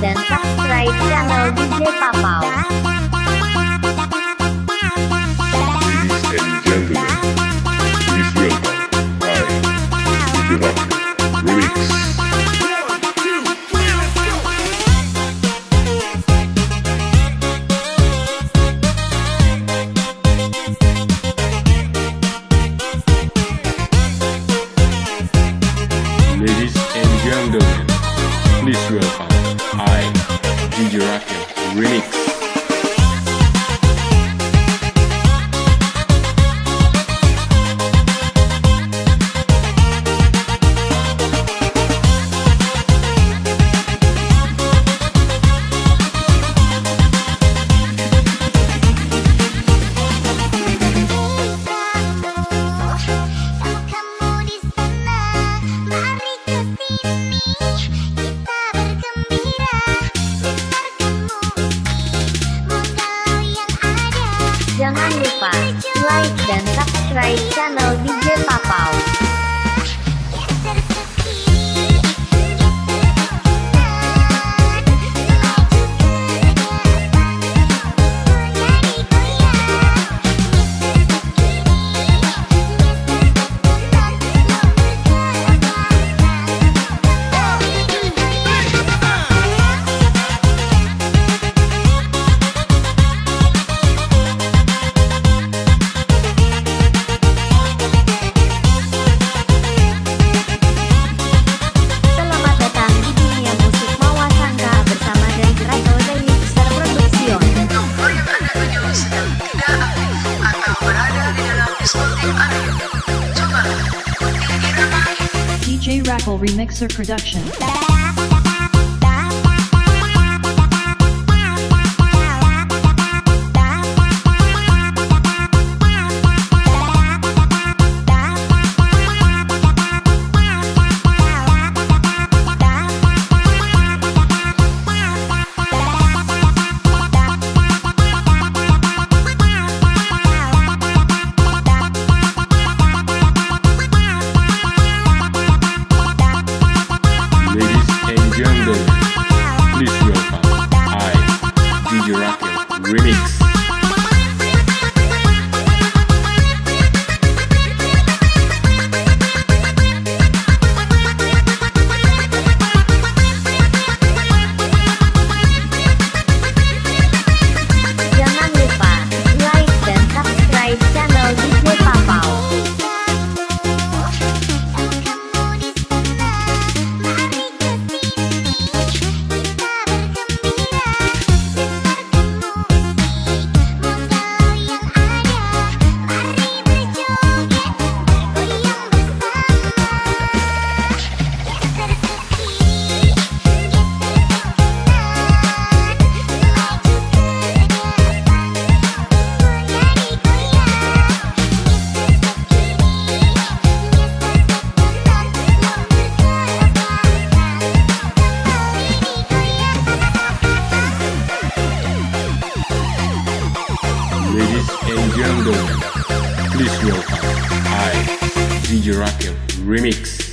dan subscribe channel DJ Papau. Remix. my channel, DJ DJ Rackle Remixer Production. Ladies and gentlemen, please welcome I, DJ Rakim Remix.